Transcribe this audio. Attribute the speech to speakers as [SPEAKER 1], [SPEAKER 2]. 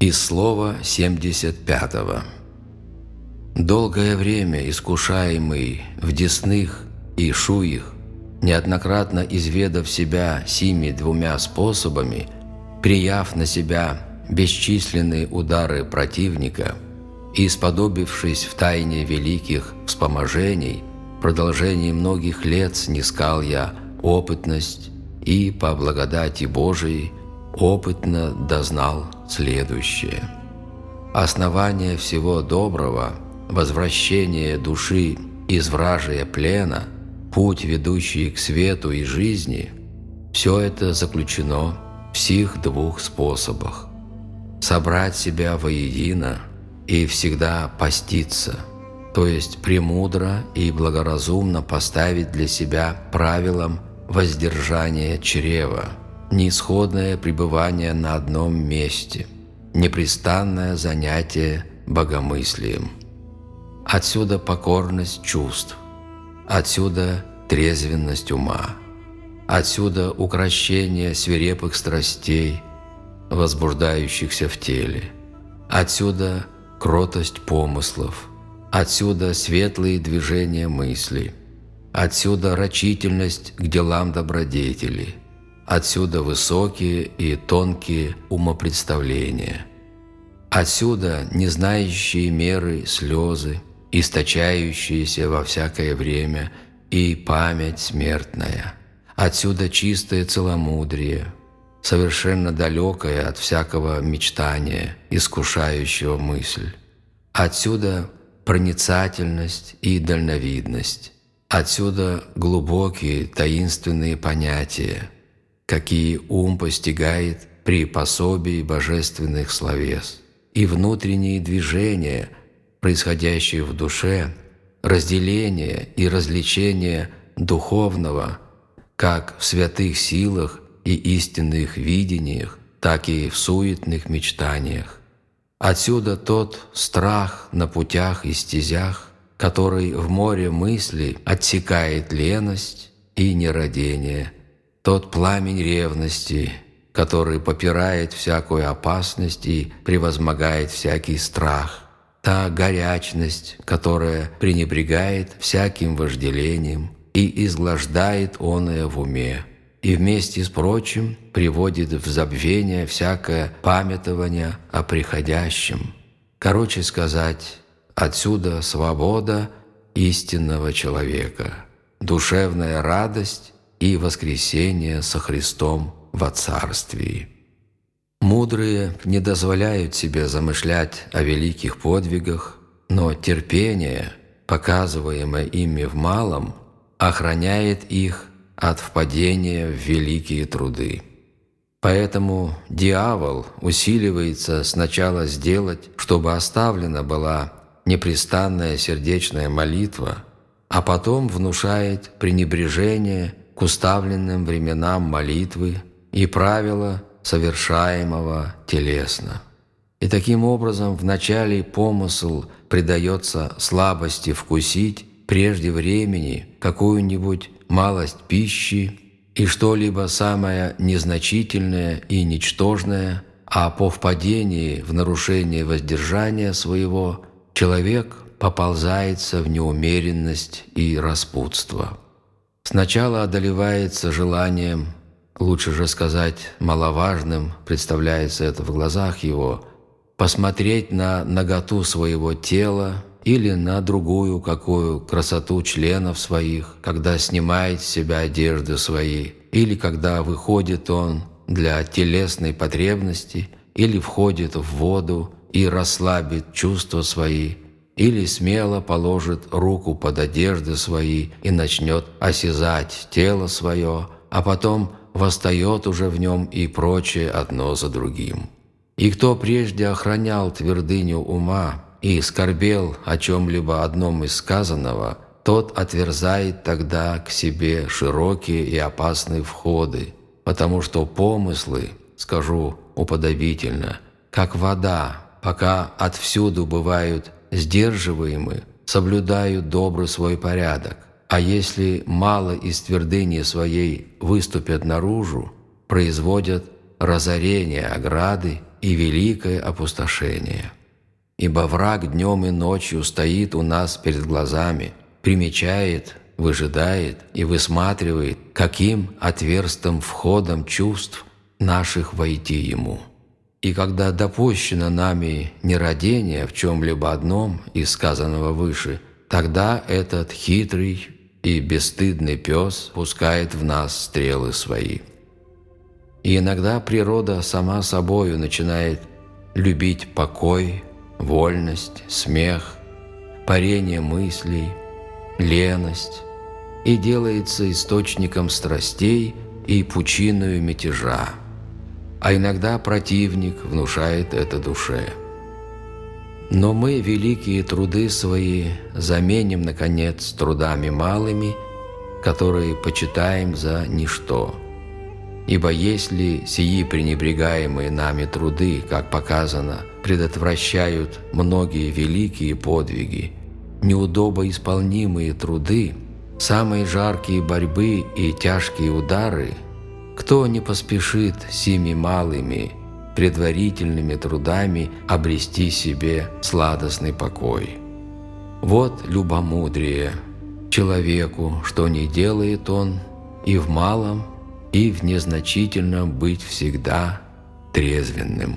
[SPEAKER 1] Из слова 75 Долгое время искушаемый в десных и шуих, неоднократно изведав себя сими двумя способами, прияв на себя бесчисленные удары противника и сподобившись в тайне великих вспоможений, в продолжении многих лет снискал я опытность и, по благодати Божией, опытно дознал следующее. Основание всего доброго, возвращение души из вражия плена, путь, ведущий к свету и жизни – все это заключено в сих двух способах. Собрать себя воедино и всегда поститься, то есть премудро и благоразумно поставить для себя правилом воздержание чрева – неисходное пребывание на одном месте, непрестанное занятие богомыслием. Отсюда покорность чувств, отсюда трезвенность ума, отсюда укращение свирепых страстей, возбуждающихся в теле, отсюда кротость помыслов, отсюда светлые движения мысли, отсюда рачительность к делам добродетели – Отсюда высокие и тонкие умопредставления. Отсюда не знающие меры слезы, источающиеся во всякое время, и память смертная. Отсюда чистое целомудрие, совершенно далекое от всякого мечтания, искушающего мысль. Отсюда проницательность и дальновидность. Отсюда глубокие таинственные понятия – какие ум постигает при пособии божественных словес, и внутренние движения, происходящие в душе, разделение и развлечение духовного, как в святых силах и истинных видениях, так и в суетных мечтаниях. Отсюда тот страх на путях и стезях, который в море мысли отсекает леность и нерадение – тот пламень ревности, который попирает всякую опасность и превозмогает всякий страх, та горячность, которая пренебрегает всяким вожделением и изглаждает оное в уме, и вместе с прочим приводит в забвение всякое памятование о приходящем. Короче сказать, отсюда свобода истинного человека, душевная радость и воскресение со Христом во Царствии. Мудрые не дозволяют себе замышлять о великих подвигах, но терпение, показываемое ими в малом, охраняет их от впадения в великие труды. Поэтому дьявол усиливается сначала сделать, чтобы оставлена была непрестанная сердечная молитва, а потом внушает пренебрежение к уставленным временам молитвы и правила совершаемого телесно. И таким образом вначале помысл придается слабости вкусить прежде времени какую-нибудь малость пищи и что-либо самое незначительное и ничтожное, а по впадении в нарушение воздержания своего человек поползается в неумеренность и распутство. Сначала одолевается желанием, лучше же сказать, маловажным, представляется это в глазах его, посмотреть на наготу своего тела или на другую какую красоту членов своих, когда снимает с себя одежды свои, или когда выходит он для телесной потребности, или входит в воду и расслабит чувства свои – или смело положит руку под одежды свои и начнет осязать тело свое, а потом восстает уже в нем и прочее одно за другим. И кто прежде охранял твердыню ума и скорбел о чем-либо одном из сказанного, тот отверзает тогда к себе широкие и опасные входы, потому что помыслы, скажу уподобительно, как вода, пока отвсюду бывают сдерживаемы, соблюдают добрый свой порядок, а если мало из твердыни своей выступят наружу, производят разорение ограды и великое опустошение. Ибо враг днем и ночью стоит у нас перед глазами, примечает, выжидает и высматривает, каким отверстым входом чувств наших войти ему. И когда допущено нами нерадение в чем-либо одном из сказанного выше, тогда этот хитрый и бесстыдный пес пускает в нас стрелы свои. И иногда природа сама собою начинает любить покой, вольность, смех, парение мыслей, леность и делается источником страстей и пучиною мятежа а иногда противник внушает это душе. Но мы великие труды свои заменим, наконец, трудами малыми, которые почитаем за ничто. Ибо если сии пренебрегаемые нами труды, как показано, предотвращают многие великие подвиги, неудобо исполнимые труды, самые жаркие борьбы и тяжкие удары – кто не поспешит сими малыми, предварительными трудами обрести себе сладостный покой? Вот любомудрие человеку, что не делает он и в малом, и в незначительном быть всегда трезвенным.